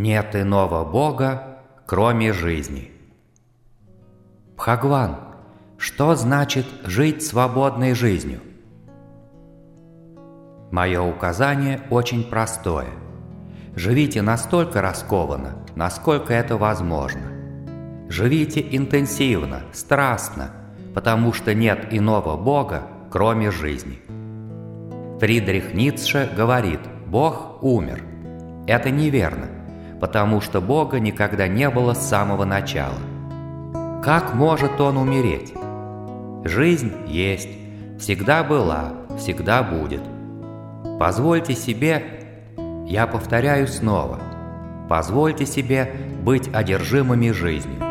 Нет иного Бога, кроме жизни. Бхагван, что значит жить свободной жизнью? Мое указание очень простое. Живите настолько раскованно, насколько это возможно. Живите интенсивно, страстно, потому что нет иного Бога, кроме жизни. Фридрих Ницше говорит, Бог умер. Это неверно, потому что Бога никогда не было с самого начала. Как может Он умереть? Жизнь есть, всегда была, всегда будет. Позвольте себе, я повторяю снова, позвольте себе быть одержимыми жизнью.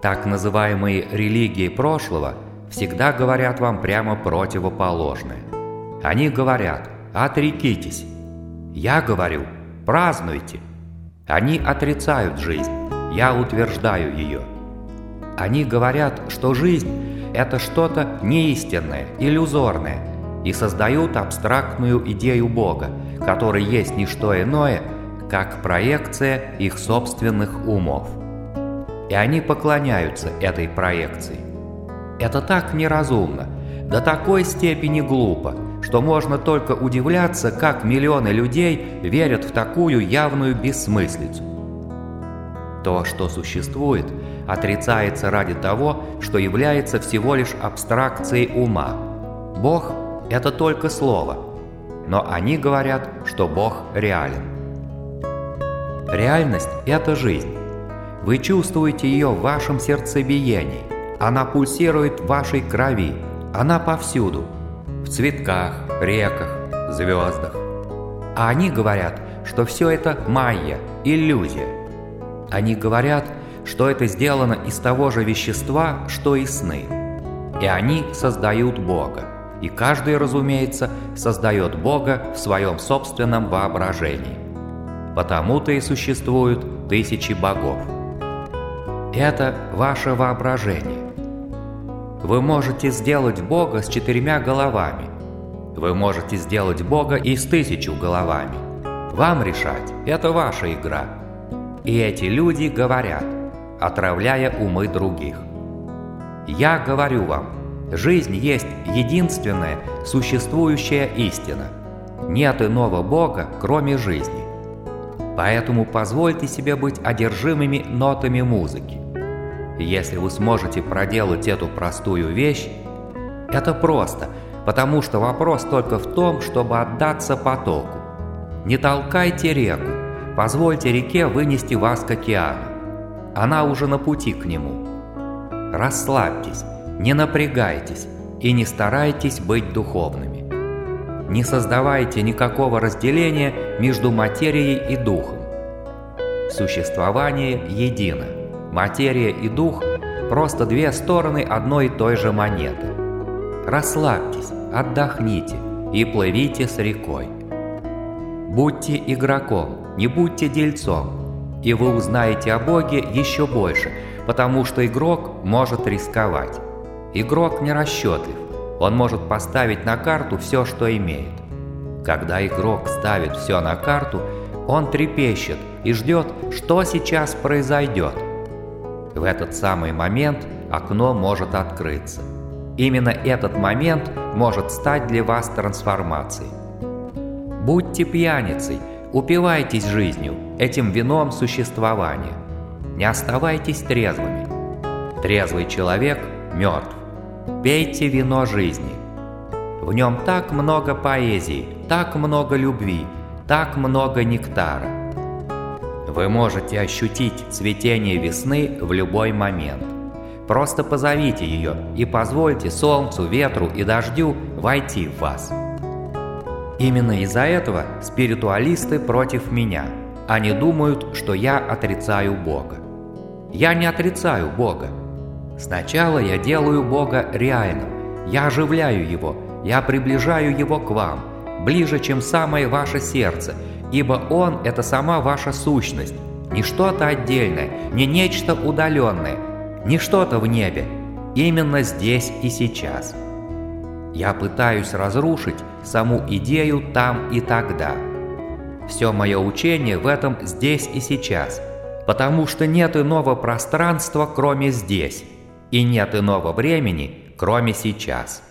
Так называемые религии прошлого всегда говорят вам прямо противоположное. Они говорят «отрекитесь». Я говорю «празднуйте». Они отрицают жизнь, я утверждаю ее. Они говорят, что жизнь – это что-то неистинное, иллюзорное, и создают абстрактную идею Бога, который есть не что иное, как проекция их собственных умов. И они поклоняются этой проекции. Это так неразумно, до такой степени глупо, что можно только удивляться, как миллионы людей верят в такую явную бессмыслицу. То, что существует, отрицается ради того, что является всего лишь абстракцией ума. Бог – это только слово, но они говорят, что Бог реален. Реальность – это жизнь. Вы чувствуете ее в вашем сердцебиении, она пульсирует в вашей крови, она повсюду – в цветках, реках, звездах. А они говорят, что все это майя, иллюзия. Они говорят, что это сделано из того же вещества, что и сны. И они создают Бога. И каждый, разумеется, создает Бога в своем собственном воображении. Потому-то и существуют тысячи богов. Это ваше воображение. Вы можете сделать Бога с четырьмя головами. Вы можете сделать Бога и с тысячу головами. Вам решать, это ваша игра. И эти люди говорят, отравляя умы других. Я говорю вам, жизнь есть единственная существующая истина. Нет иного Бога, кроме жизни. Поэтому позвольте себе быть одержимыми нотами музыки. Если вы сможете проделать эту простую вещь, это просто, потому что вопрос только в том, чтобы отдаться потоку. Не толкайте реку, позвольте реке вынести вас к океану. Она уже на пути к нему. Расслабьтесь, не напрягайтесь и не старайтесь быть духовными. Не создавайте никакого разделения между материей и духом. Существование едино. Материя и дух – просто две стороны одной и той же монеты. Расслабьтесь, отдохните и плывите с рекой. Будьте игроком, не будьте дельцом, и вы узнаете о Боге еще больше, потому что игрок может рисковать. Игрок не расчетлив, он может поставить на карту все, что имеет. Когда игрок ставит все на карту, он трепещет и ждет, что сейчас произойдет – в этот самый момент окно может открыться. Именно этот момент может стать для вас трансформацией. Будьте пьяницей, упивайтесь жизнью, этим вином существования. Не оставайтесь трезвыми. Трезвый человек мертв. Пейте вино жизни. В нем так много поэзии, так много любви, так много нектара. Вы можете ощутить цветение весны в любой момент. Просто позовите ее и позвольте солнцу, ветру и дождю войти в вас. Именно из-за этого спиритуалисты против меня. Они думают, что я отрицаю Бога. Я не отрицаю Бога. Сначала я делаю Бога реальным. Я оживляю Его, я приближаю Его к вам, ближе, чем самое ваше сердце – ибо Он – это сама ваша сущность, не что-то отдельное, не нечто удаленное, не что-то в небе, именно здесь и сейчас. Я пытаюсь разрушить саму идею там и тогда. Все мое учение в этом здесь и сейчас, потому что нет иного пространства, кроме здесь, и нет иного времени, кроме сейчас.